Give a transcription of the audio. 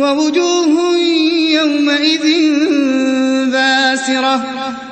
وَوُجُوهٌ يَوْمَئِذٍ بَاسِرَةٌ.